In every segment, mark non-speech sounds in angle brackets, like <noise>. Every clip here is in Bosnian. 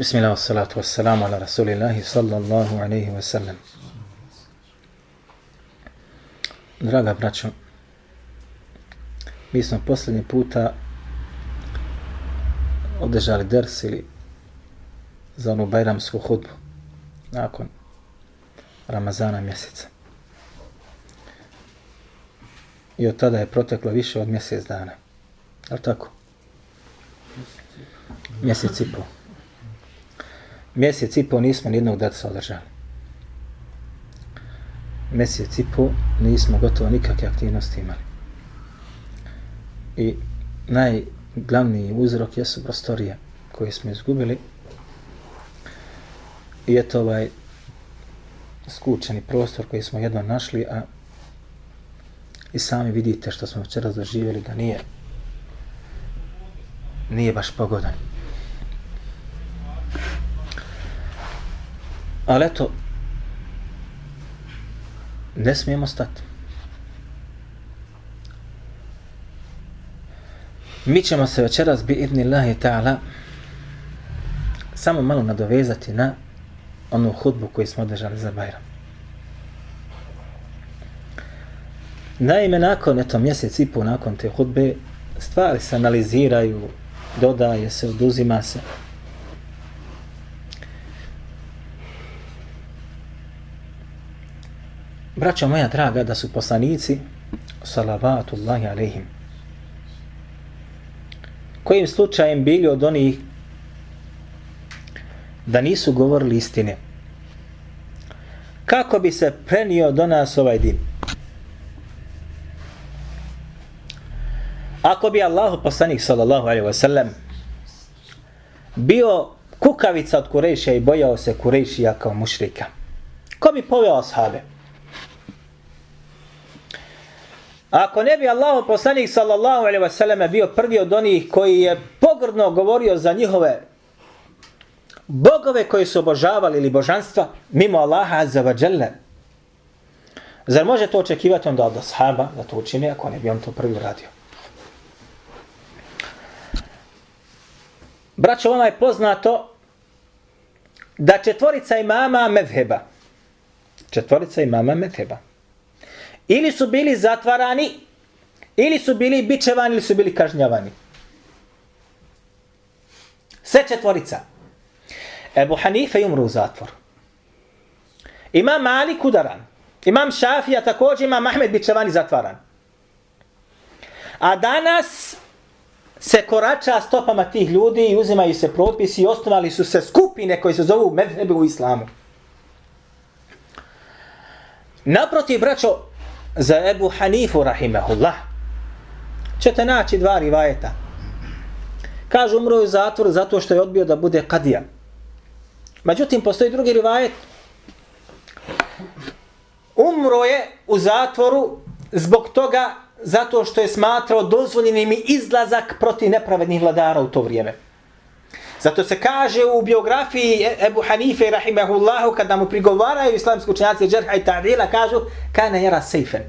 Bismillah, salatu wassalamu ala rasulillahi sallallahu alaihi wa sallam. Draga braćo, mi smo posljednji puta održali ders ili za onu bajramsku hudbu nakon Ramazana mjeseca. I od tada je proteklo više od mjesec dana. Je li tako? Mjesec i pol mjesec i po nismo nijednog dersa održali. Mjesec i po nismo gotovo nikakve aktivnosti imali. I najglavniji uzrok jesu prostorije koje smo izgubili. I eto ovaj skučeni prostor koji smo jedno našli, a i sami vidite što smo včera doživjeli da nije nije baš pogodan. Ali eto, ne smijemo stati. Mi ćemo se večeras bi idni Allahi ta'ala samo malo nadovezati na onu hudbu koju smo održali za Bajram. Naime, nakon eto mjesec i pol nakon te hudbe, stvari se analiziraju, dodaje se, oduzima se. Braćo moja draga, da su poslanici, salavatullahi alaihim, kojim slučajem bili od onih da nisu govorili istine, kako bi se prenio do nas ovaj dim? Ako bi Allahu poslanik sallallahu alaihi wa sallam bio kukavica od Kurejša i bojao se Kurejšija kao mušrika, ko bi poveo ashabe? Ako ne bi Allah poslanik sallallahu alaihi wasallam bio prvi od onih koji je pogrdno govorio za njihove bogove koji su obožavali ili božanstva mimo Allaha azza wa jalla. Zar može to očekivati onda od ashaba da to učine ako ne bi on to prvi uradio? Braćo, vama je poznato da četvorica imama medheba, četvorica imama medheba, ili su bili zatvarani, ili su bili bičevani, ili su bili kažnjavani. Sve četvorica. Ebu Hanife umru u zatvor. Imam Malik udaran. Imam Šafija također, imam Ahmed bičevani zatvaran. A danas se korača stopama tih ljudi i uzimaju se propisi i osnovali su se skupine koje se zovu medhebe u islamu. Naprotiv, braćo, za Ebu Hanifu rahimahullah ćete naći dva rivajeta. Kažu umro je u zatvor zato što je odbio da bude kadija. Međutim, postoji drugi rivajet. Umro je u zatvoru zbog toga zato što je smatrao dozvoljenim izlazak protiv nepravednih vladara u to vrijeme. Zato se kaže u biografiji e- Ebu Hanife rahimahullahu kada mu prigovaraju islamski učenjaci Džerha i Ta'dila kažu kane jera sejfen.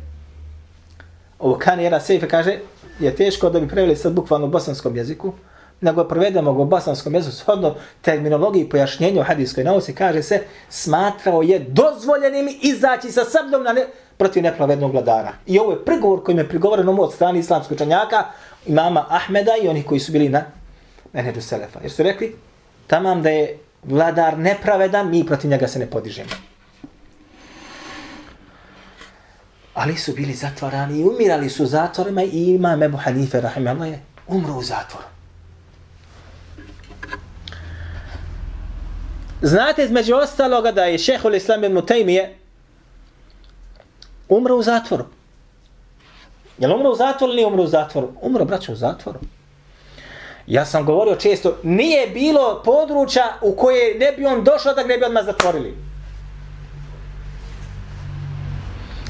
Ovo kane jera sejfen kaže je teško da bi preveli sad bukvalno u bosanskom jeziku nego prevedemo ga u bosanskom jeziku shodno terminologiji i pojašnjenju u hadijskoj nauci kaže se smatrao je dozvoljenim izaći sa sabljom na ne, protiv nepravednog vladara. I ovo je prigovor kojim je prigovoreno od strane islamskog učenjaka imama Ahmeda i onih koji su bili na menheđu Selefa. Jer su rekli, tamam da je vladar nepravedan, mi protiv njega se ne podižemo. Ali su bili zatvarani i umirali su zatvorima i imam Ebu Hanife, rahimahullah, je umro u zatvoru. Znate između ostaloga da je šehol Islam ibn Taymiye umro u zatvoru. Je li umro u zatvoru ili nije umro u zatvoru? Umro, braćo, u zatvoru. Ja sam govorio često, nije bilo područja u koje ne bi on došao da ne bi odmah zatvorili.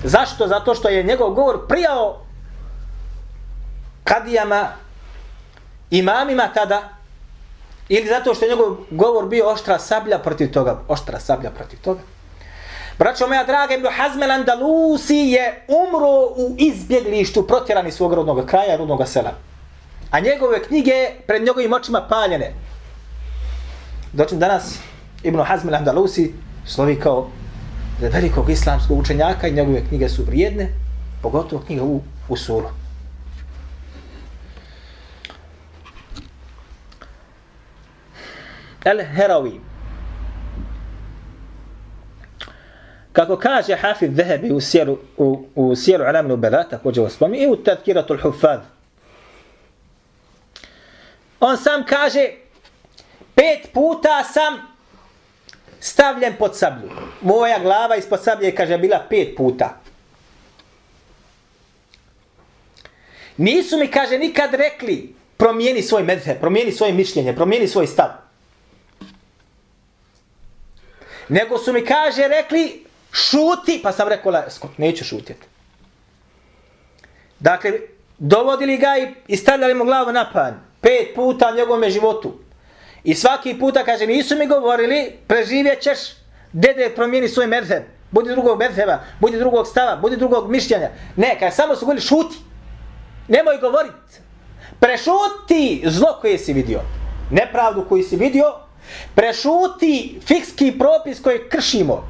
Zašto? Zato što je njegov govor prijao kadijama, imamima tada, ili zato što je njegov govor bio oštra sablja protiv toga. Oštra sablja protiv toga. Braćo moja draga, Ibn Hazmel Andalusi je umro u izbjeglištu protjerani svog rodnog kraja, rodnog sela a njegove knjige pred njegovim očima paljene. Doći danas Ibn Hazm al-Andalusi slovi kao velikog islamskog učenjaka i njegove knjige su vrijedne, pogotovo knjiga u Usulu. El-Herawi Kako kaže Hafid Zehebi u sjeru, u, u sjeru Alamnu Bela, također vas spominje, i u Tadkiratul Hufad. On sam kaže, pet puta sam stavljen pod sablju. Moja glava ispod sablje kaže bila pet puta. Nisu mi, kaže, nikad rekli promijeni svoj medhe, promijeni svoje mišljenje, promijeni svoj stav. Nego su mi, kaže, rekli šuti, pa sam rekao, neću šutjeti. Dakle, dovodili ga i, i stavljali mu glavu na pan. Pet puta u njegovome životu. I svaki puta kaže, nisu mi govorili, preživjet ćeš, dede promijeni svoj medheb, budi drugog medheba, budi drugog stava, budi drugog mišljenja. Ne, kaže, samo su govorili, šuti. Nemoj govorit. Prešuti zlo koje si vidio. Nepravdu koju si vidio. Prešuti fikski propis koji kršimo.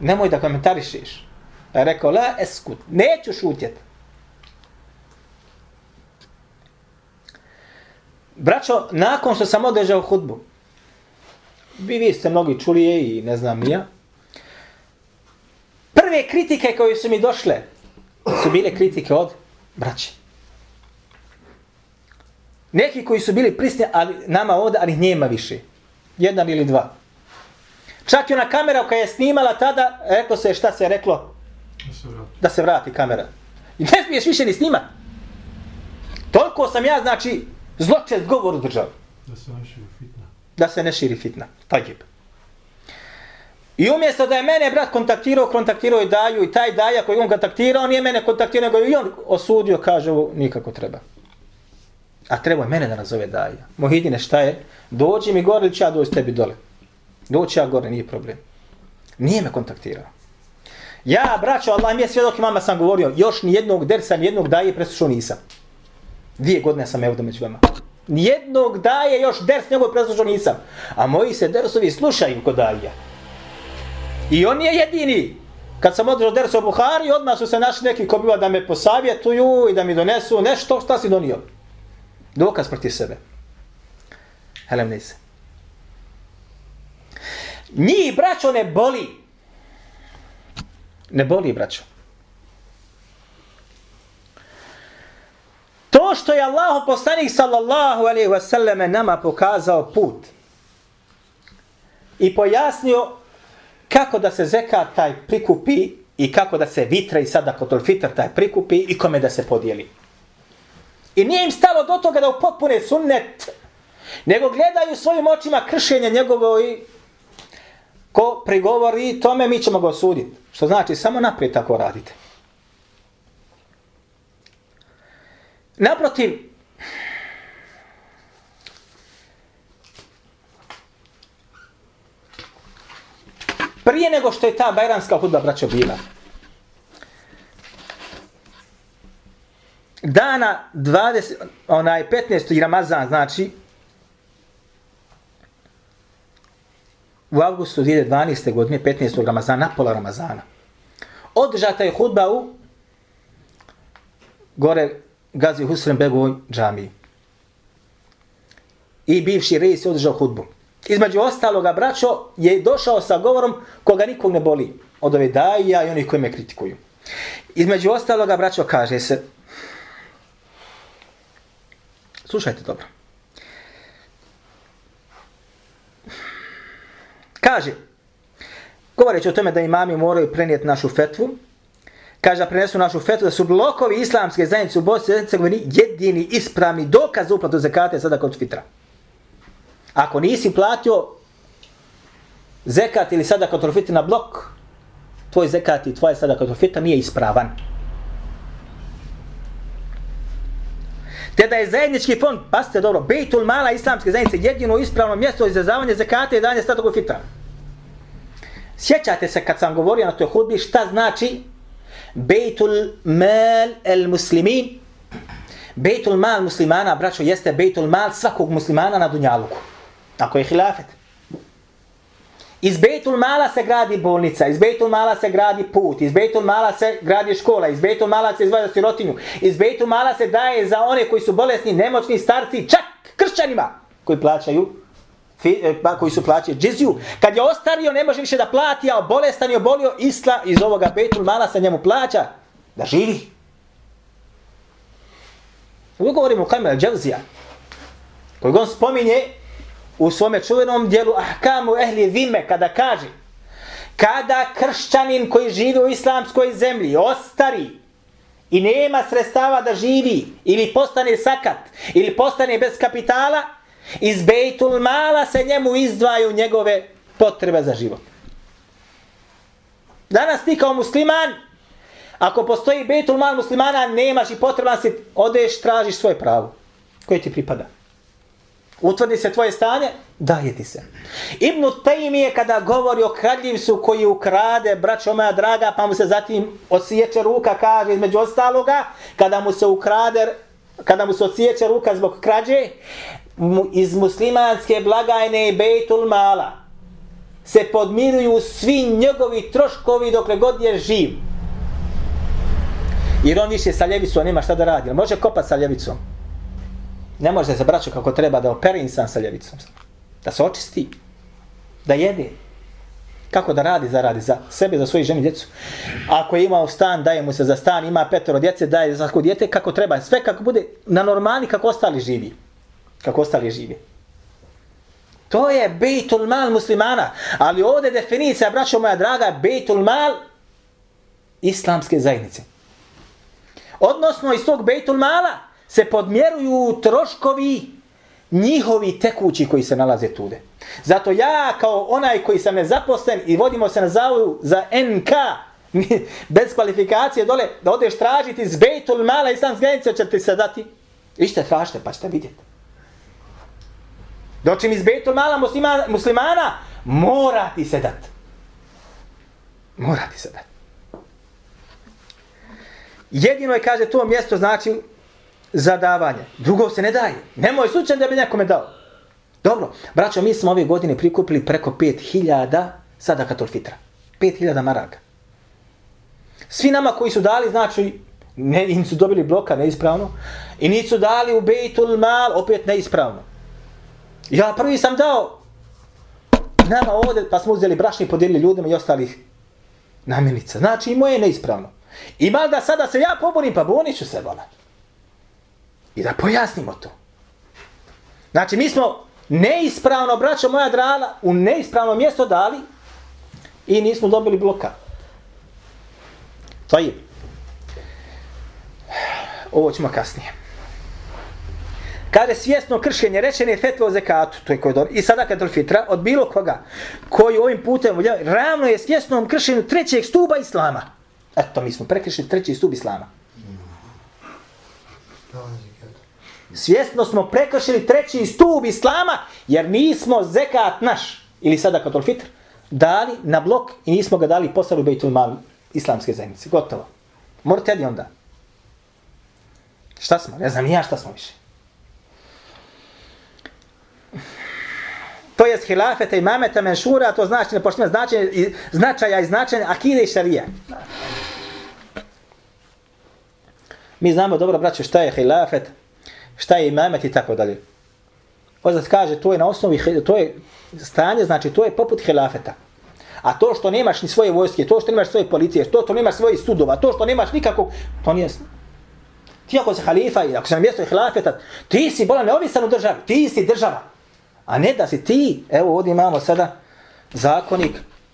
Nemoj da komentarišiš. Je rekao, la eskut, neću šutjeti. Braćo, nakon što sam održao hudbu, vi, vi ste mnogi čuli je i ne znam ja, prve kritike koje su mi došle, su bile kritike od braće. Neki koji su bili prisni, ali nama ovdje, ali njema više. Jedan ili dva. Čak i ona kamera koja je snimala tada, reklo se šta se je reklo? Da se vrati, da se vrati kamera. I ne smiješ više ni snimati. Toliko sam ja, znači, zločest govor držao. Da se ne širi fitna. Da se ne širi fitna. Tajib. I umjesto da je mene brat kontaktirao, kontaktirao i daju i taj daja koji on kontaktirao, nije mene kontaktirao, nego i on osudio, kaže ovo nikako treba. A treba je mene da nazove daja. Mohidine, šta je? Dođi mi gore ili ću ja doći tebi dole. Doći ja gore, nije problem. Nije me kontaktirao. Ja, braćo, Allah mi je svjedok i mama sam govorio, još ni jednog dersa, ni jednog daje preslušao nisam. Dvije godine sam evdo među vama. Nijednog daje još ders njegov preslušao nisam. A moji se dersovi slušaju kod daje. I on je jedini. Kad sam održao ders o Buhari, odmah su se našli neki ko biva da me posavjetuju i da mi donesu nešto. Šta si donio? Dokaz proti sebe. Helem ne. Njih, braćo, ne boli. Ne boli, braćo. To što je Allah poslanik sallallahu alaihi wasallame nama pokazao put i pojasnio kako da se zekat taj prikupi i kako da se vitra i sada kotol fitr taj prikupi i kome da se podijeli. I nije im stalo do toga da upotpune sunnet, nego gledaju svojim očima kršenje njegovo i ko prigovori tome mi ćemo ga osuditi. Što znači samo naprijed tako radite. Naprotiv, prije nego što je ta bajranska hudba braćo bila, dana 20, onaj 15. Ramazan, znači, u avgustu 2012. godine, 15. Ramazana, pola Ramazana, održata je hudba u gore Gazi Husren Begovoj džamiji. I bivši rejs je održao hudbu. Između ostaloga, braćo, je došao sa govorom koga nikog ne boli. Od ove daja i onih koji me kritikuju. Između ostaloga, braćo, kaže se, slušajte dobro. Kaže, govoreći o tome da imami moraju prenijeti našu fetvu, kaže da prenesu našu fetu da su blokovi islamske zajednice u Bosni i Hercegovini jedini ispravni dokaz za uplatu zekata sada kod fitra. Ako nisi platio zekat ili sada kod fitra na blok, tvoj zekat i tvoj sada kod fitra nije ispravan. Te da je zajednički fond, pasite dobro, Bejtul Mala islamske zajednice jedino ispravno mjesto za zavanje zekata i danje sada kod fitra. Sjećate se kad sam govorio na toj hudbi šta znači Bejtul mal el muslimin. Bejtul mal muslimana, braćo, jeste bejtul mal svakog muslimana na dunjaluku. Ako je hilafet. Iz Bejtul Mala se gradi bolnica, iz Bejtul Mala se gradi put, iz Bejtul Mala se gradi škola, iz Bejtul Mala se izvaja sirotinju, iz Bejtul Mala se daje za one koji su bolesni, nemoćni, starci, čak kršćanima koji plaćaju E, koji su plaćali džiziju. Kad je ostario, ne može više da plati, a bolestan je obolio, isla iz ovoga Betul Mala se njemu plaća da živi. Mi govorimo o Kamel Džavzija, koji on spominje u svome čuvenom dijelu Ahkamu Ehli Vime, kada kaže kada kršćanin koji živi u islamskoj zemlji ostari i nema sredstava da živi ili postane sakat ili postane bez kapitala, iz Bejtul Mala se njemu izdvaju njegove potrebe za život. Danas ti kao musliman, ako postoji Bejtul Mal muslimana, nemaš i potreban si, odeš, tražiš svoje pravo koje ti pripada. Utvrdi se tvoje stanje, daje ti se. Ibn Taymi kada govori o kraljivcu koji ukrade, braćo moja draga, pa mu se zatim osjeće ruka, kaže između ostaloga, kada mu se ukrade, kada mu se osjeće ruka zbog krađe, iz muslimanske blagajne i bejtul mala se podmiruju svi njegovi troškovi dokle god je živ. Jer on više sa ljevicom nema šta da radi. Može kopat sa ljevicom. Ne može se braću kako treba da operi insan sa ljevicom. Da se očisti. Da jede. Kako da radi, zaradi za sebe, za svoju i djecu. Ako je imao stan, daje mu se za stan, ima petoro djece, daje za svako djete, kako treba. Sve kako bude na normali kako ostali živi. Kako ostali živi. To je bejtul mal muslimana. Ali ovdje definicija, braćo moja draga, bejtul mal islamske zajednice. Odnosno, iz tog bejtul mala, se podmjeruju troškovi njihovi tekući koji se nalaze tude. Zato ja kao onaj koji sam nezaposlen i vodimo se na zavu za NK, <laughs> bez kvalifikacije dole, da odeš tražiti iz Bejtul Mala islamske zajednice, će ti se dati? Ište tražite, pa ćete vidjeti. Dočim iz Betul Mala muslima, muslimana, mora ti se dat. Mora ti se dat. Jedino je, kaže, to mjesto znači za davanje. Drugo se ne daje. Nemoj slučaj da bi nekome dao. Dobro, braćo, mi smo ove godine prikupili preko 5000 sada katolfitra. 5000 maraka. Svi nama koji su dali, znači, ne, im su dobili bloka neispravno, i nisu dali u Bejtul Mal, opet neispravno. Ja prvi sam dao nama ovdje, pa smo uzeli brašni i podijelili ljudima i ostalih namirnica. Znači, i moje je neispravno. I mal da sada se ja poborim, pa bonit ću se, vola. I da pojasnimo to. Znači, mi smo neispravno, braćo moja drala, u neispravno mjesto dali i nismo dobili bloka. To je. Ovo ćemo kasnije. Kaže svjesno kršenje, rečene fetve o zekatu, to je koje dobro, i sada kad fitra, od bilo koga, koji ovim putem, ravno je svjesnom kršenju trećeg stuba Islama. Eto, mi smo prekršili treći stub Islama. Svjesno smo prekršili treći stup islama jer nismo zekat naš ili sada katol fitr dali na blok i nismo ga dali poslali u Bejtul Mal islamske zajednice. Gotovo. Morate li onda? Šta smo? Ne znam ja šta smo više. To je hilafeta i mameta menšura, to znači ne poštima i, značaja i značenja akide i šarija. Mi znamo dobro, braće, šta je hilafet, šta je imamet i tako dalje. Ozad kaže, to je na osnovi, to je stanje, znači to je poput hilafeta. A to što nemaš ni svoje vojske, to što nemaš svoje policije, to što nemaš svoje sudova, to što nemaš nikakvog, to nije... Ti ako si halifa i ako si na mjestu hilafeta, ti si bolan neovisan u državi, ti si država. A ne da si ti, evo ovdje imamo sada zakonik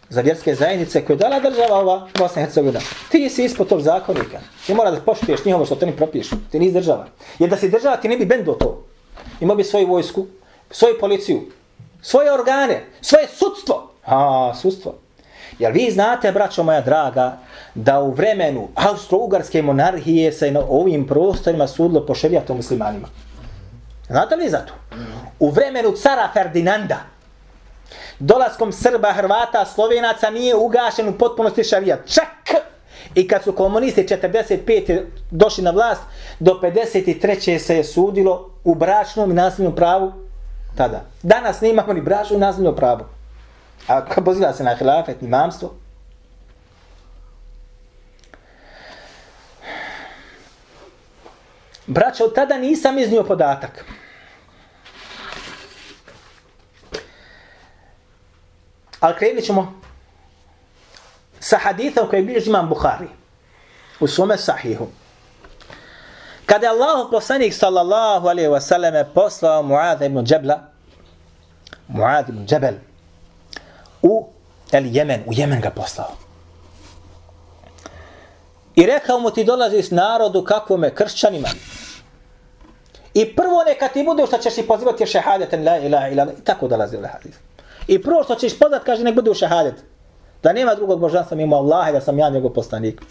za vjerske zajednice koje dala država ova Bosna i Hercegovina. Ti si ispod tog zakonika. Ti mora da poštuješ njihovo što te ne propišu. Ti nisi država. Jer da si država ti ne bi bendo to. Imao bi svoju vojsku, svoju policiju, svoje organe, svoje sudstvo. A, sudstvo. Jer vi znate, braćo moja draga, da u vremenu austro-ugarske monarhije se na ovim prostorima sudlo po šerijatom muslimanima. Znate li za to? U vremenu cara Ferdinanda, dolaskom Srba, Hrvata, Slovenaca nije ugašen u potpunosti šarijat. Čak i kad su komunisti 45. došli na vlast, do 53. se je sudilo u bračnom i nasljednom pravu tada. Danas ne imamo ni bračno i nasljednom pravo. A poziva se na hilafet, imamstvo? Braćo, tada nisam iznio podatak. Ali krenut ćemo sa hadithom koji bilježi imam Bukhari u svome sahihu. Kada je Allah poslanik sallallahu alaihi wa sallam poslao Mu'adha ibn Džebla, Mu'adha ibn Džebel, u El Jemen, u Jemen ga poslao. I rekao mu ti dolazi s narodu kakvome kršćanima. I prvo neka ti bude što ćeš i pozivati je šehadetan la ilaha ilaha i tako dolazi ovaj hadis. I prvo što ćeš poznat, kaže, nek bude u šahadet. Da nema drugog božanstva mimo Allaha i da sam ja njegov poslanik.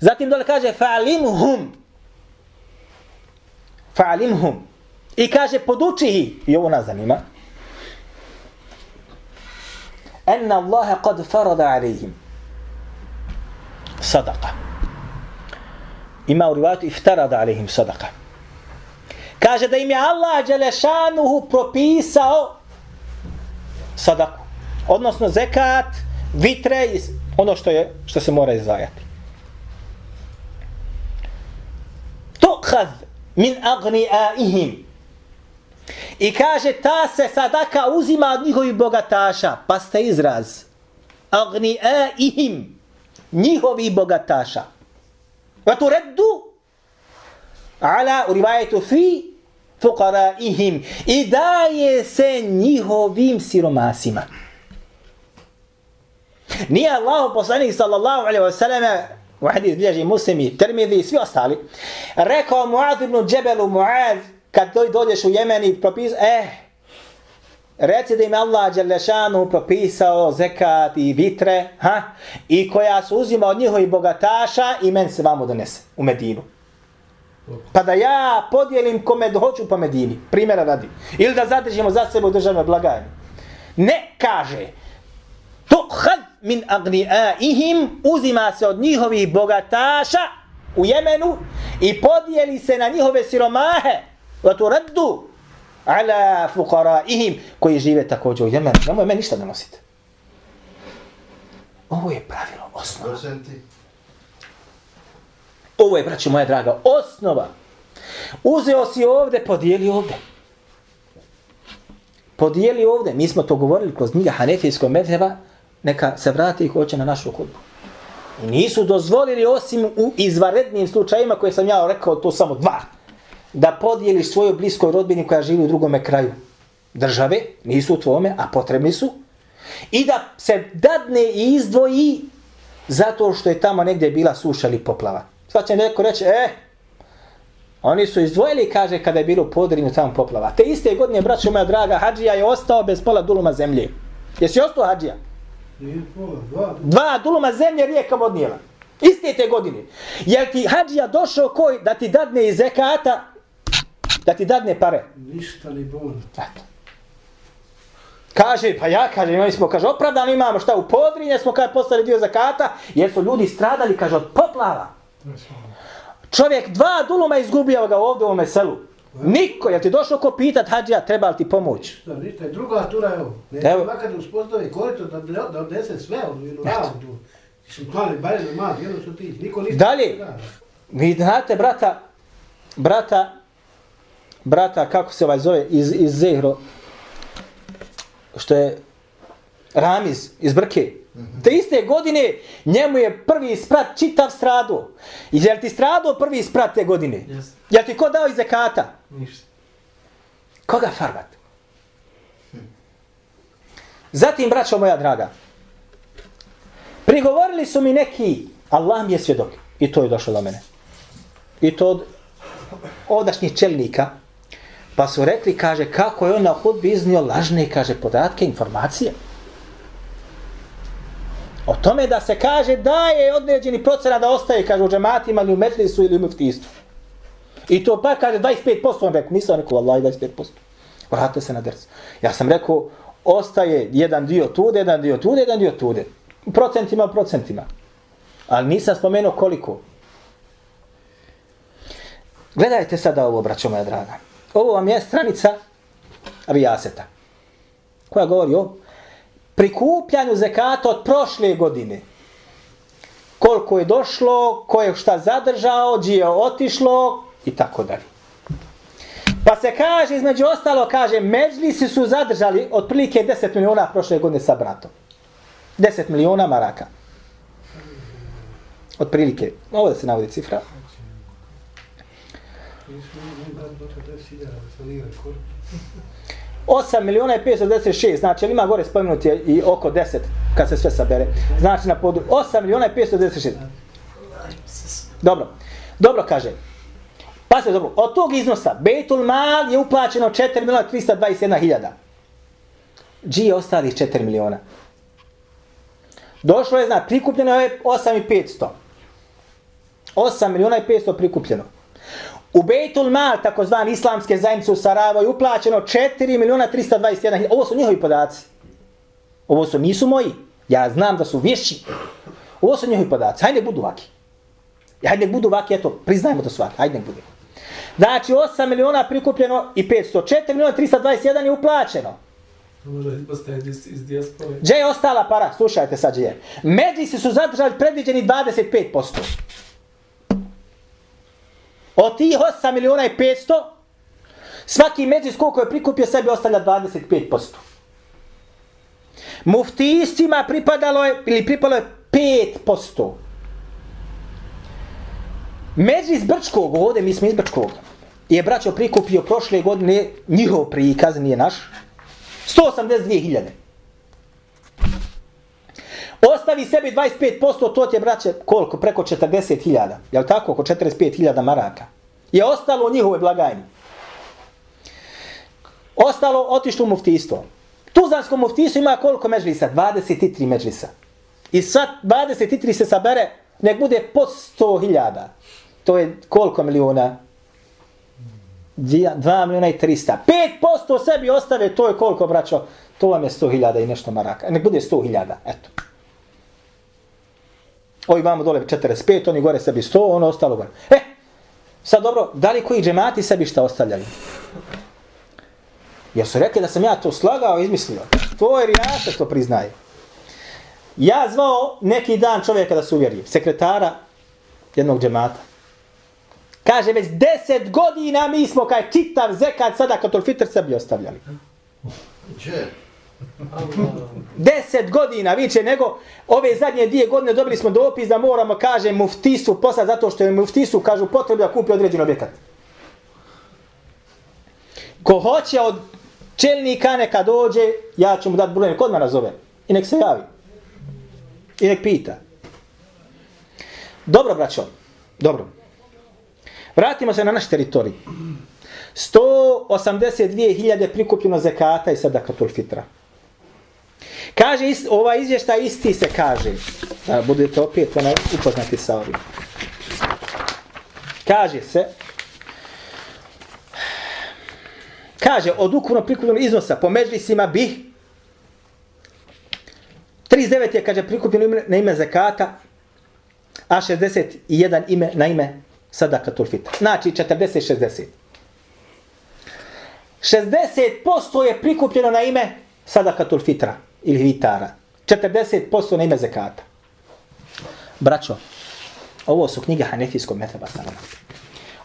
Zatim dole kaže, fa'alimhum. Fa'alimhum. I kaže, poduči ih. I ovo nas zanima. Enna Allahe qad farada alihim. Sadaqa. Ima u rivatu iftarada alihim sadaqa. Kaže da im je Allah Đelešanuhu propisao sadaku. Odnosno zekat, vitre i ono što je što se mora izdvajati. Tukhaz min agniaihim I kaže, ta se sadaka uzima od njihovih bogataša. Pa ste izraz. Agni e. Njihovi bogataša. Va tu reddu. Ala u rivajetu fi fukara ihim. I daje se njihovim siromasima. Nije Allah poslanik sallallahu alaihi wa sallam u hadith bilježi muslimi, termidi svi ostali, rekao Muad ibn Džebelu Muad, kad dođeš u Jemen i propis, eh, reci da im Allah Đelešanu propisao zekat i vitre, ha, i koja se uzima od njihovih bogataša i men se vamo donese u Medinu. Pa da ja podijelim kome hoću po Medini, primjera radi. Ili da zadržimo za sebe u državnoj blagajni. Ne kaže, to had min agniaihim uzima se od njihovih bogataša u Jemenu i podijeli se na njihove siromahe wa turaddu ala fuqaraihim koji žive također u Jemenu. Nemoj meni ništa da nosite. Ovo je pravilo, osnova. Ovo je, braćo moja draga, osnova. Uzeo si ovde, podijeli ovde. Podijeli ovde. Mi smo to govorili kroz njega Hanefijskog medheva, neka se vrati i hoće na našu hudbu. I nisu dozvolili osim u izvarednim slučajima koje sam ja rekao, to samo dva da podijeliš svojoj bliskoj rodbini koja živi u drugome kraju države, nisu u tvome, a potrebni su, i da se dadne i izdvoji zato što je tamo negdje bila suša ili poplava. Sad će neko reći, e, oni su izdvojili, kaže, kada je bilo u podrinju tamo poplava. Te iste godine, braćo moja draga, Hadžija je ostao bez pola duluma zemlje. Jesi ostao Hadžija? Dva, dva duluma zemlje rijeka odnijela. Iste te godine. Jel ti Hadžija došao koji da ti dadne iz zekata da ti dadne pare. Ništa ni bol. Eto. Kaže, pa ja kaže, imali smo, kaže, opravdano imamo šta u podrinje smo kada postali dio zakata, jer su ljudi stradali, kaže, od poplava. Čovjek dva duluma izgubio ga ovdje u ovome selu. Niko, jel ti došao ko pitat, hađija, treba li ti pomoć? Da, ništa, druga tura, evo. Ne, evo. Makar uspostavi korito, da, da odnese sve, ono, jednu ravu. Su klali, bare na mat, jedno su ti. Niko ništa. Dalje, vi znate, brata, brata, brata, kako se ovaj zove, iz, iz Zehro, što je Ramiz iz Brke. Te iste godine njemu je prvi sprat čitav strado. I je ti strado prvi sprat te godine? Yes. Je ti ko dao iz zekata? Ništa. Koga farbat? Hm. Zatim, braćo moja draga, prigovorili su mi neki, Allah mi je svjedok, i to je došlo do mene. I to od ovdašnjih čelnika, Pa su rekli, kaže, kako je on na hudbi iznio lažne, kaže, podatke, informacije. O tome da se kaže da je određeni procena da ostaje, kaže, u džematima ili u metlisu ili u muftistvu. I to pa kaže 25%, on rekao, nisam rekao, Allah, 25%. Vratite se na drc. Ja sam rekao, ostaje jedan dio tude, jedan dio tude, jedan dio tude. Procentima, procentima. Ali nisam spomenuo koliko. Gledajte sada ovo, braćo moja draga. Ovo vam je stranica Rijaseta, koja govori o prikupljanju zekata od prošle godine. Koliko je došlo, ko je šta zadržao, gdje je otišlo i tako dalje. Pa se kaže, između ostalo, kaže, međlisi su zadržali otprilike 10 miliona prošle godine sa bratom. 10 miliona maraka. Otprilike. Ovo da se navodi cifra. 8 miliona i 596, znači ima gore spomenuti i oko 10 kad se sve sabere. Znači na podu 8 miliona i 596. Dobro. Dobro kaže. Pa se dobro. Od tog iznosa Bejtul Mal je uplaćeno 4 miliona 321 hiljada. G je ostalih 4 miliona. Došlo je, znači, prikupljeno je 8 i 500. 8 miliona i 500 prikupljeno. U Bejtul Mal, takozvani islamske zajednice u Sarajevo, je uplaćeno 4 miliona 321 Ovo su njihovi podaci. Ovo su, nisu moji. Ja znam da su vješći. Ovo su njihovi podaci. Hajde budu vaki. Hajde budu vaki, eto, priznajmo da su. Hajde budu. Znači, 8 miliona prikupljeno i 500. 4 miliona 321 je uplaćeno. Gdje je ostala para? Slušajte sad gdje je. Međisi su zadržali predviđeni 25%. Od tih 8 miliona i 500, svaki međis koliko je prikupio sebi ostavlja 25%. Muftijstvima pripadalo je, ili pripalo je 5%. Međis Brčkog, ovdje mi smo iz Brčkog, je braćo prikupio prošle godine, njihov prikaz, nije naš, 182.000. Ostavi sebi 25%, to ti je, braće, koliko? Preko 40.000. Je li tako? Oko 45.000 maraka. Je ostalo u njihovoj blagajni. Ostalo otišlo u muftistvo. Tuzansko muftistvo ima koliko međlisa? 23 međlisa. I sad 23 se sabere, nek bude po 100.000. To je koliko miliona? 2 miliona i 300. 5% sebi ostave, to je koliko, braćo? To vam je 100.000 i nešto maraka. Nek bude 100.000, eto. Ovi vamo dole 45, oni gore sebi 100, ono ostalo gore. E, sad dobro, da li koji džemati sebi šta ostavljaju? Jer su rekli da sam ja to slagao i izmislio. To je rijasa, to priznaje. Ja zvao neki dan čovjeka da se uvjeri, sekretara jednog džemata. Kaže, već deset godina mi smo kaj čitav zekat sada katol fitr sebi ostavljali. Če? Deset godina više nego ove zadnje dvije godine dobili smo dopis da moramo, kaže, muftisu posla zato što je muftisu, kažu, potrebno da kupi određen objekat. Ko hoće od čelnika neka dođe, ja ću mu dati broj, kod me nazove. I nek se javi. I nek pita. Dobro, braćo. Dobro. Vratimo se na naš teritorij. 182.000 prikupljeno zekata i sadakatul fitra. Kaže, ist, ova izvještaj isti se kaže. Da budete opet ona, upoznati sa ovim. Kaže se, kaže, od ukupno prikupljenog iznosa po međlisima bih 39 je, kaže, prikupljeno ime, na ime zakata, a 61 ime na ime sadaka tulfita. Znači, 40-60. 60% je prikupljeno na ime sadaka tulfitra ili hvitara. 40% na ime zekata. Braćo, ovo su knjige Hanefijskog metheba samo.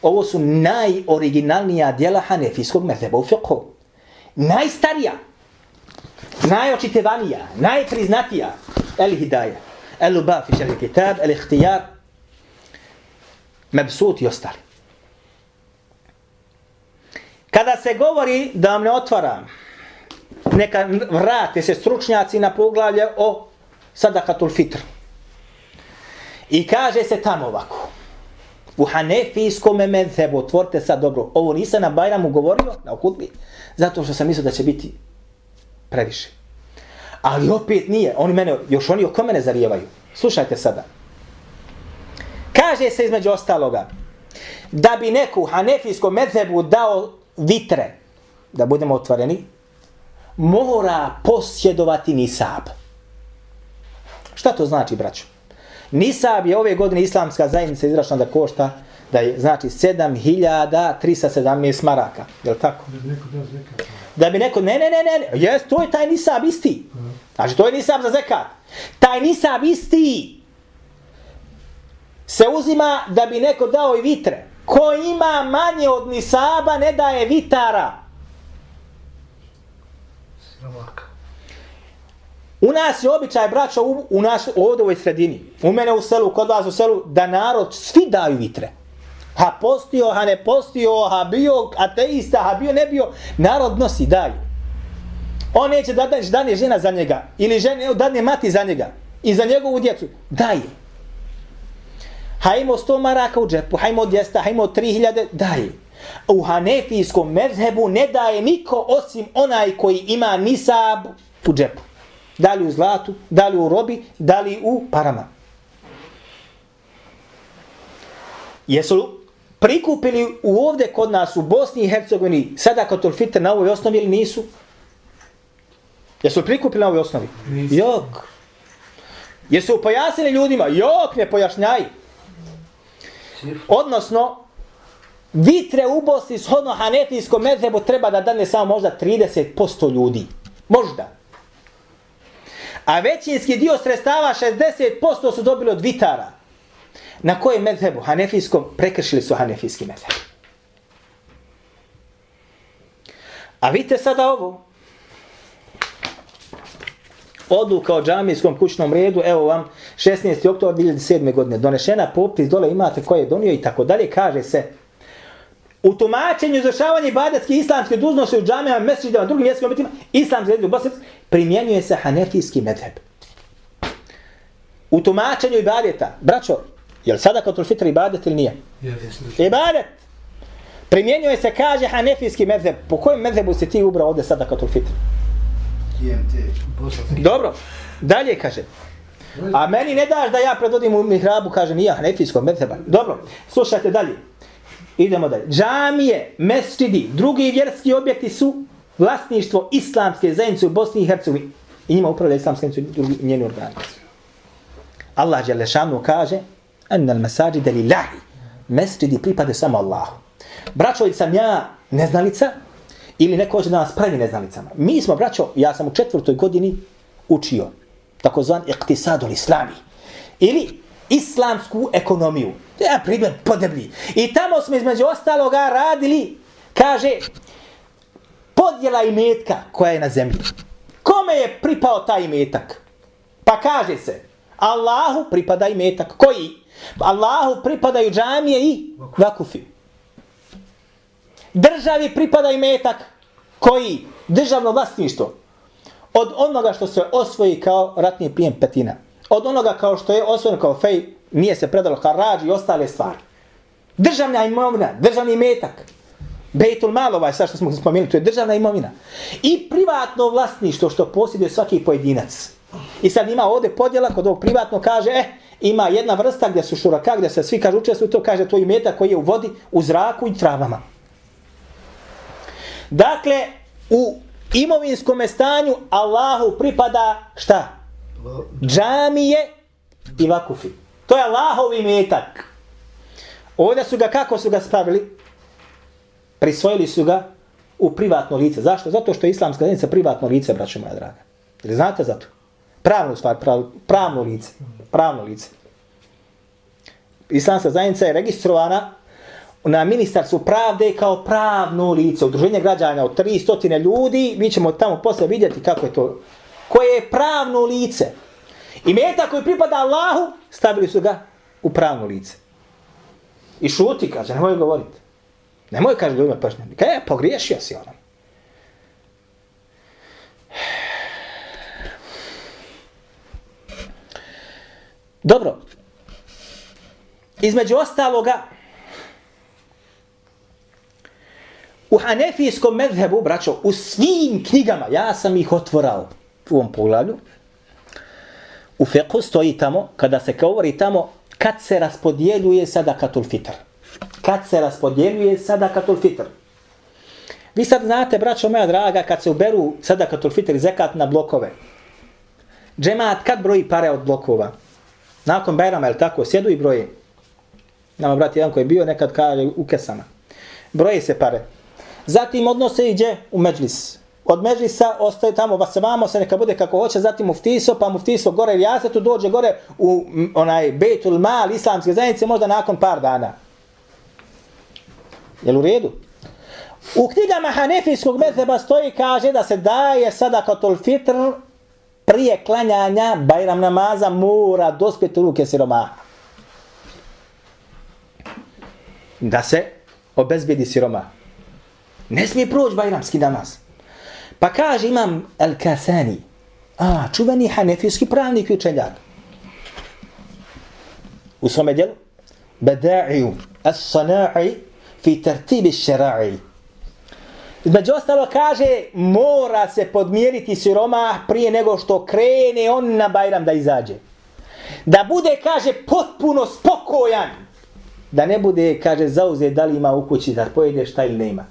Ovo su najoriginalnija dijela Hanefijskog metheba u fiqhu. Najstarija, najočitevanija, najpriznatija. El hidaja, el Ubafi, el kitab, el ihtijar, mebsut i ostali. Kada se govori da vam ne otvaram, neka vrate se stručnjaci na poglavlje o sadakatul fitr. I kaže se tamo ovako. U hanefijskom medhebu, otvorite sad dobro, ovo nisam na Bajramu govorio, na okutbi, zato što sam mislio da će biti previše. Ali opet nije, oni mene, još oni oko mene zarijevaju. Slušajte sada. Kaže se između ostaloga, da bi neku hanefijskom medhebu dao vitre, da budemo otvoreni, mora posjedovati nisab. Šta to znači, braćo? Nisab je ove godine islamska zajednica izrašna da košta da je znači 7317 maraka. Je li tako? Da bi neko, ne, ne, ne, ne, jes, to je taj nisab isti. Znači, to je nisab za zekat. Taj nisab isti se uzima da bi neko dao i vitre. Ko ima manje od nisaba, ne daje vitara. U nas je običaj, braćo, u, u nas ovdje u ovoj sredini, u mene u selu, kod vas u selu, da narod svi daju vitre. Ha postio, ha ne postio, ha bio ateista, ha bio ne bio, narod nosi, daju. On neće da dane žena za njega, ili žene, dane mati za njega, i za njegovu djecu, daje. Hajmo 100 maraka u džepu, hajmo 200, hajmo 3000, daje. U hanefijskom mezhebu ne daje niko osim onaj koji ima nisab u džepu. Da li u zlatu, da li u robi, da li u parama. Jesu prikupili u ovde kod nas u Bosni i Hercegovini sada kod fitr na ovoj osnovi ili nisu? Jesu prikupili na ovoj osnovi? Nisu. Jok. Jesu pojasnili ljudima? Jok, ne pojašnjaj. Odnosno, vitre u Bosni shodno hodno hanefijskom medhebu treba da dane samo možda 30% ljudi. Možda. A većinski dio sredstava 60% su dobili od vitara. Na kojem medhebu? Hanefijskom prekršili su hanefijski medheb. A vidite sada ovo. Odluka o džamijskom kućnom redu, evo vam, 16. oktober 2007. godine, donešena popis, dole imate koje je donio i tako dalje, kaže se, u tumačenju izvršavanja ibadetske islamske dužnosti u džamijama, mesečidama, drugim vjetskim objetima, islamske redu u Bosni, primjenjuje se hanefijski medheb. U tumačenju ibadeta, braćo, je li sada kao fitr ibadet ili nije? Ibadet! Primjenjuje se, kaže hanefijski medheb. Po kojem medhebu se ti ubrao ovdje sada kao fitr? Dobro, dalje kaže. A meni ne daš da ja predodim u mihrabu, kaže, nije hanefijskog medheba. Dobro, slušajte dalje. Idemo dalje. Džamije, mesčidi, drugi vjerski objekti su vlasništvo islamske zajednice u Bosni i Hercegovini. I njima upravlja islamske zajednice u njeni organi. Allah Đelešanu kaže Anna al masajid lillahi Mesčidi pripade samo Allahu. Braćo, ili sam ja neznalica ili neko hoće da nas pravi neznalicama. Mi smo, braćo, ja sam u četvrtoj godini učio takozvan iktisadul islami. Ili islamsku ekonomiju. To je primjer podeblji. I tamo smo između ostaloga radili, kaže, podjela imetka koja je na zemlji. Kome je pripao taj imetak? Pa kaže se, Allahu pripada imetak. Koji? Allahu pripadaju džamije i vakufi. Državi pripada imetak. Koji? Državno vlasništvo. Od onoga što se osvoji kao ratni pijen petina. Od onoga kao što je osvojeno kao fej, nije se predalo harađ i ostale stvari. Državna imovina, državni imetak. Bejtul malova je sad što smo spomenuli, to je državna imovina. I privatno vlasništvo što posjeduje svaki pojedinac. I sad ima ovdje podjela kod ovog privatno kaže, eh, ima jedna vrsta gdje su šuraka, gdje se svi kažu učestvuju, to kaže tvoj imetak koji je u vodi, u zraku i travama. Dakle, u imovinskom stanju Allahu pripada šta? Džamije i vakufi. To je Allahov imetak. Ovdje su ga, kako su ga spravili? Prisvojili su ga u privatno lice. Zašto? Zato što je islamska zajednica privatno lice, braćo moja draga. Ili znate za to? Pravno stvar, prav, pravno lice. Pravno lice. Islamska zajednica je registrovana na ministarstvu pravde kao pravno lice. Udruženje građana od 300 ljudi, mi ćemo tamo posle vidjeti kako je to. Koje je pravno lice. I meta koji pripada Allahu, stavili su ga u pravno lice. I šuti, kaže, nemoj govoriti. Nemoj, kaže, ljudima pašnje. Kaj je, pogriješio si onam. Dobro. Između ostaloga, u hanefijskom medhebu, braćo, u svim knjigama, ja sam ih otvorao u ovom poglavlju, u feku stoji tamo, kada se govori tamo, kad se raspodjeljuje sadakatul fitr. Kad se raspodjeljuje sadakatul fitr. Vi sad znate, braćo moja draga, kad se uberu sadakatul fitr i zekat na blokove. Džemat, kad broji pare od blokova? Nakon Bajrama, je tako, sjedu i broje. Nama brat jedan koji je bio, nekad kaže u kesama. Broje se pare. Zatim odnose i gdje? U međlis od Mežisa, ostaje tamo, vas se vamo se neka bude kako hoće, zatim muftiso, pa muftiso gore ili jasetu dođe gore u onaj Betul Mal islamske zajednice možda nakon par dana. Jel u redu? U knjigama Hanefijskog medheba stoji kaže da se daje sadakatul fitr prije klanjanja Bajram namaza mora dospjeti u ruke siromaha. Da se obezbedi siroma. Ne smije proći Bajramski namaz. Pa kaže imam Al-Kasani, a čuveni hanefijski pravnik i učenjak. U svome djelu, Beda'iju as-sana'i fi tertibi šera'i. Između ostalo kaže, mora se podmiriti siroma prije nego što krene on na Bajram da izađe. Da bude, kaže, potpuno spokojan. Da ne bude, kaže, zauze da li ima u kući da pojede šta ili nema.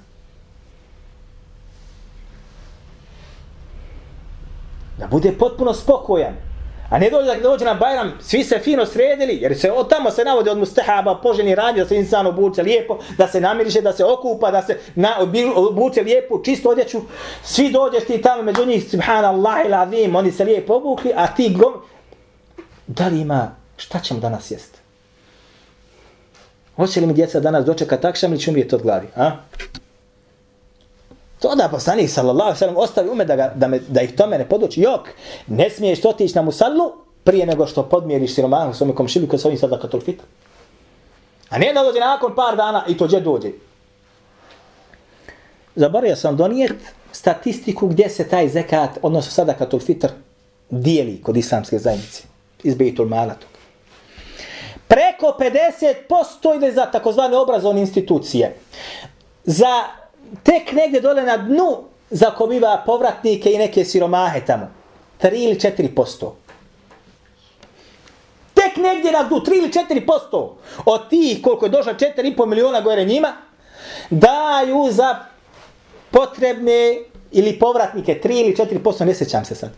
Da bude potpuno spokojan. A ne dođe da dođe na Bajram, svi se fino sredili, jer se od tamo se navode od mustahaba poženi radi, da se insan obuče lijepo, da se namiriše, da se okupa, da se na, obuče lijepo, čisto odjeću. Svi dođeš ti tamo među njih, subhanallah ila azim, oni se lijepo obukli, a ti gom... Da li ima, šta ćemo danas jest? Hoće li mi djeca danas dočekati takšam ili ću umrijeti od glavi? A? To da poslanik sallallahu alejhi ve sellem ostavi ume da, ga, da, me, da ih tome ne poduči. Jok, ne smiješ otići na musallu prije nego što podmiriš siromahu svome komšilu koji svojim sada katul fit. A ne da dođe nakon par dana i to gdje dođe. Zaboravio sam donijet statistiku gdje se taj zekat, odnosno sada katul fitr, dijeli kod islamske zajednice. Iz Bejtul Malatog. Preko 50% ide za takozvane obrazovne institucije. Za tek negdje dole na dnu zakomiva povratnike i neke siromahe tamo. 3 ili 4 posto. Tek negdje na dnu, 3 ili 4 posto od tih koliko je došlo 4,5 miliona gore njima, daju za potrebne ili povratnike 3 ili 4 posto, ne sećam se sad.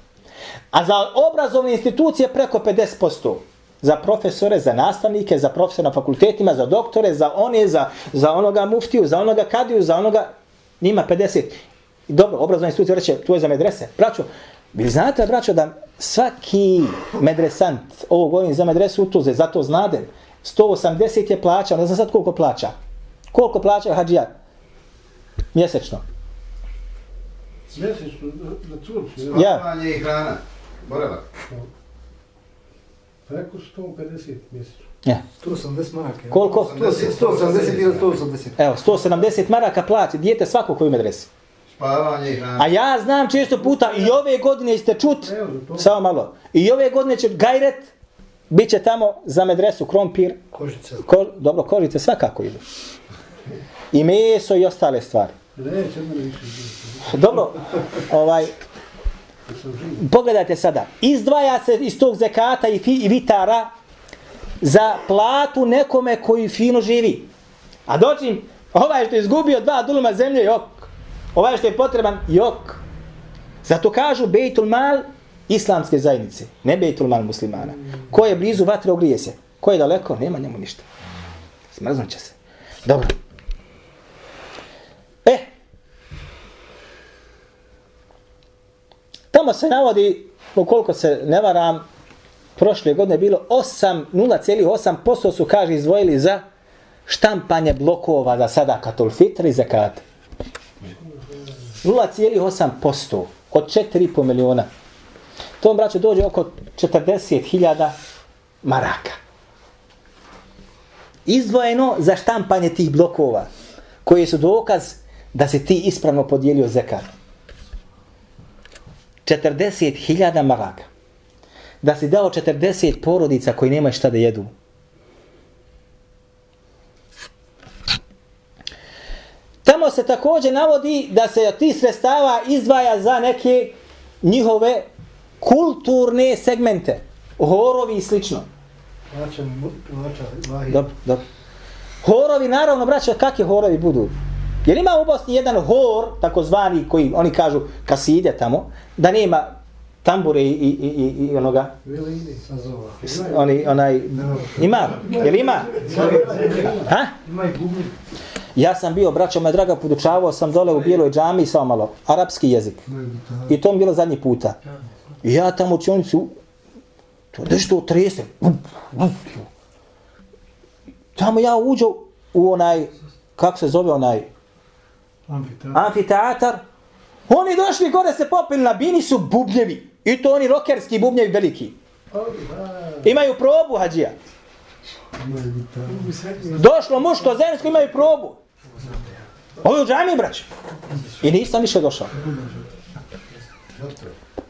A za obrazovne institucije preko 50 posto za profesore, za nastavnike, za profesore na fakultetima, za doktore, za one, za, za onoga muftiju, za onoga kadiju, za onoga Nima 50. Dobro, obrazovna institucija reće, tu je za medrese. Braćo, vi znate, braćo, da svaki medresant ovo govorim za medresu utuze, zato znadem, 180 je plaća, ne znam sad koliko plaća. Koliko plaća hađija? Mjesečno. Mjesečno, na Turci. Ja. I hrana. Boravak. Preko 150 mjesečno. Ja. 180 maraka. Koliko? 180 ili 180. Evo, 170 maraka plati dijete svako koji ima. Spavanje i hrana. A ja znam često puta i ove godine ste čut, samo malo, i ove godine će gajret, bit će tamo za medresu, krompir, kožice. Ko, dobro, kožice svakako idu. I meso i ostale stvari. Dobro, ovaj, pogledajte sada, izdvaja se iz tog zekata i, fi, i vitara za platu nekome koji fino živi. A doćim, ovaj što je izgubio dva duluma zemlje, jok. Ovaj što je potreban, jok. Zato kažu Bejtul Mal islamske zajednice, ne Bejtul Mal muslimana. Ko je blizu vatre, ogrije se. Ko je daleko, nema njemu ništa. Smrznut će se. Dobro. E, tamo se navodi, ukoliko se ne varam, prošle godine bilo 8, 0,8% su, kaže, izdvojili za štampanje blokova za sada katul fitr i zakat. 0,8% od 4,5 miliona. To, braćo, dođe oko 40.000 maraka. Izdvojeno za štampanje tih blokova, koji su dokaz da se ti ispravno podijelio zekat. 40.000 maraka da si dao 40 porodica koji nemaju šta da jedu. Tamo se također navodi da se ti sredstava izdvaja za neke njihove kulturne segmente, horovi i slično. Dobro, dobro. Horovi, naravno, braća, kakve horovi budu? Jer ima u Bosni jedan hor, takozvani, koji oni kažu kaside tamo, da nema tambure i, i, i, i onoga? Oni, onaj, ima, jel ima? Ha? Ima i. Ja sam bio, braćo me draga, podučavao sam dole u bijeloj džami samo malo, arapski jezik. I to mi bilo zadnji puta. I ja tamo u učionicu, to nešto trese. Tamo ja uđu u onaj, kako se zove onaj, amfiteatar. Oni došli gore se popili na bini su bubnjevi. I to oni rokerski bubnjevi veliki. Imaju probu, hađija. Došlo muško, žensko imaju probu. Ovo je u džami, brać. I nisam više došao.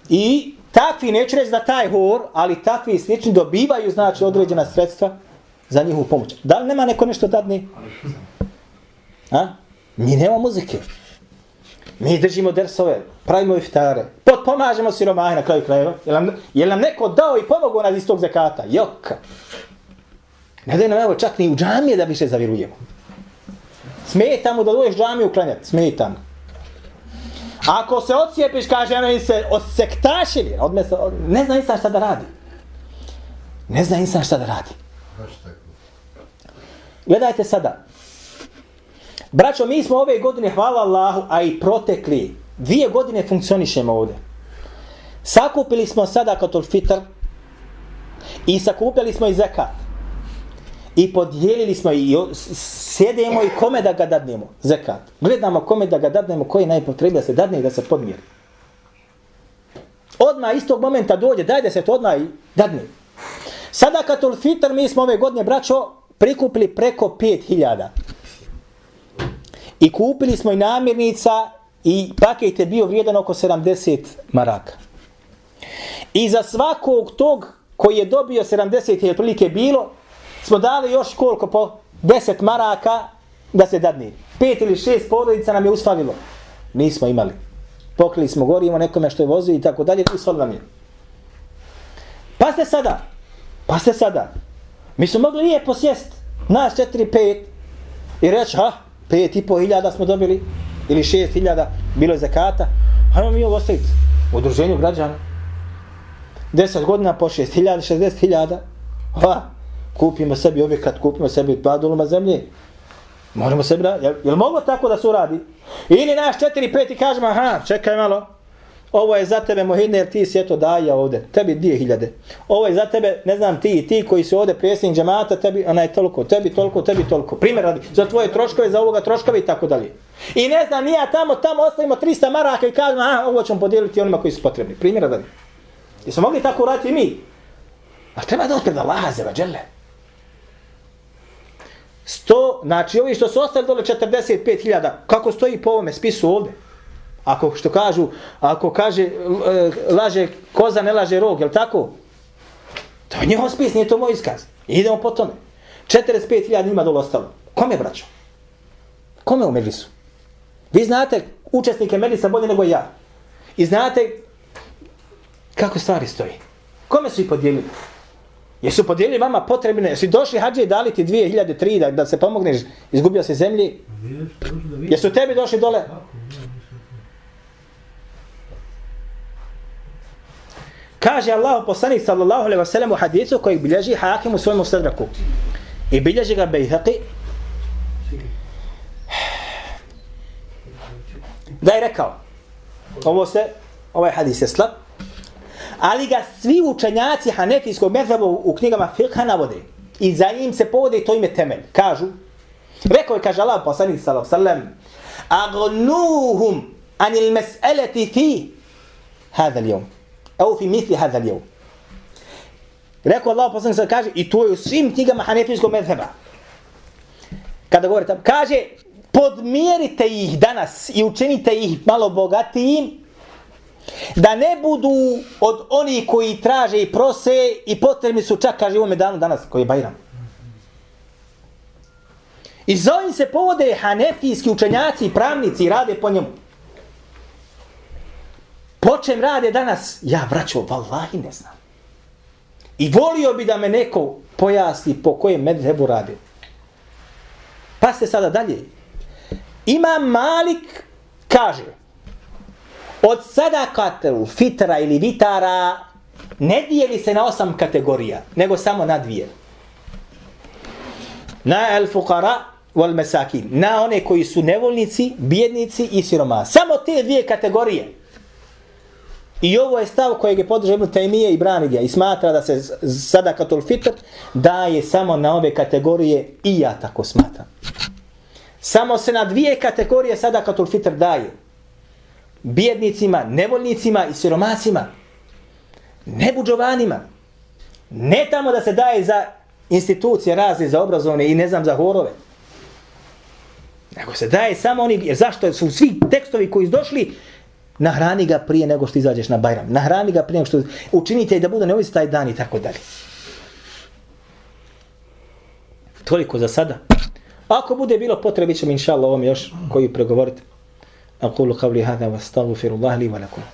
I takvi, neću reći da taj hor, ali takvi slični dobivaju, znači, određena sredstva za njihovu pomoć. Da li nema neko nešto dadni? A? Mi nema muzike. Mi držimo dersove, pravimo iftare, potpomažemo siromahe na kraju krajeva. Je nam, je nam neko dao i pomogao nas iz tog zakata? Joka. Ne daj nam evo čak ni u džamije da više zavjerujemo. Smeta mu da dođeš džamiju uklanjati. Smeta mu. Ako se ocijepiš, kaže, ono se osektašili, odmjesto, od, ne zna insan šta da radi. Ne zna insan šta da radi. Gledajte sada. Braćo, mi smo ove godine, hvala Allahu, a i protekli, dvije godine funkcionišemo ovdje. Sakupili smo sada katul fitr i sakupili smo i zekat i podijelili smo i sjedemo i kome da ga dadnemo, zekat. Gledamo kome da ga dadnemo, koji je najpotrebniji da se dadne i da se podmiri. Odmah istog momenta dođe, daj da se to odmah i dadne. Sada katul fitr mi smo ove godine, braćo, prikupili preko 5000. I kupili smo i namirnica i paket je bio vrijedan oko 70 maraka. I za svakog tog koji je dobio 70 je otprilike bilo, smo dali još koliko po 10 maraka da se dadni. Pet ili šest porodica nam je usfalilo. Nismo imali. Pokrili smo gorivo nekome što je vozio i tako dalje, usfalilo nam je. Pa ste sada, pa ste sada, mi smo mogli lijepo sjest, nas četiri, pet, i reći, ha, pet i po hiljada smo dobili, ili šest hiljada, bilo je zakata, hajmo mi ovo ostaviti u udruženju građana. Deset godina po šest hiljada, šestdeset hiljada, ha, kupimo sebi objekat, kupimo sebi dva doluma zemlje. Moramo sebi da, jel, jel mogu tako da se uradi? Ili naš četiri, pet i kažemo, aha, čekaj malo, ovo je za tebe mohidne, jer ti si eto daja ovde, tebi dvije hiljade. Ovo je za tebe, ne znam, ti i ti koji su ovde predsjednik džemata, tebi, ona je toliko, tebi toliko, tebi toliko. Primjer radi, za tvoje troškove, za ovoga troškove i tako dalje. I ne znam, nija tamo, tamo ostavimo 300 maraka i kažemo, aha, ovo ćemo podijeliti onima koji su potrebni. Primjer radi. Jesmo mogli tako uraditi mi? A treba da otkada laze, vađele. Sto, znači ovi što su ostali dole 45.000, kako stoji po ovome spisu ovde? Ako što kažu, ako kaže e, laže koza ne laže rog, je tako? To je njihov spis, nije to moj iskaz. Idemo po tome. 45.000 njima dole ostalo. Kome braćo? Kome u Medlisu? Vi znate učesnike Medlisa bolje nego ja. I znate kako stvari stoji. Kome su ih podijelili? Jesu podijelili vama potrebne, jesu došli hađe i dali ti 2000, 3 da, da se pomogneš, izgubio se zemlji? Jesu tebi došli dole? Kaže Allah poslanik sallallahu alaihi wasallam u hadisu koji bilježi hakim u svojom sadraku. I bilježi ga Bejhaqi. Da je rekao, ovo se, ovaj hadis je slab, ali ga svi učenjaci hanefijskog mezheba u knjigama fiqha navode. I za njim se povode i to ime temelj. Kažu, rekao je, kaže Allah, poslanik sallallahu alaihi wasallam agnuhum anil mes'eleti fi hada ljom. Evo fi misli hada ljom. Rekao Allah, poslanik sada kaže, i to je u svim knjigama hanefijskog medheba. Kada govori tam, kaže, podmjerite ih danas i učinite ih malo bogatijim Da ne budu od oni koji traže i prose i potrebni su čak, kaže u ovome danu danas, koji je Bajram. I za ovim se povode hanefijski učenjaci i pravnici i rade po njemu. Po čem rade danas? Ja, vraćao, vallahi ne znam. I volio bi da me neko pojasni po kojem medhebu rade. Pa ste sada dalje. Ima Malik, kaže, od sadakatel, fitra ili vitara ne dijeli se na osam kategorija, nego samo na dvije. Na el fuqara wal mesakin. Na one koji su nevolnici, bjednici i siroma. Samo te dvije kategorije. I ovo je stav kojeg je podržao Ibn Taymije i Branidija i smatra da se sadakatul fitr daje samo na ove kategorije i ja tako smatram. Samo se na dvije kategorije sadakatul fitr daje. Bjednicima, nevoljnicima i siromacima. Ne buđovanima. Ne tamo da se daje za institucije razne, za obrazovne i ne znam za horove. Nego se daje samo oni, jer zašto su svi tekstovi koji su došli, nahrani ga prije nego što izađeš na Bajram. Nahrani ga prije nego što učinite da bude neovisno taj dan i tako dalje. Toliko za sada. Ako bude bilo potrebi ćemo inša Allah ovom još koji pregovoriti. أقول قولي هذا واستغفر الله لي ولكم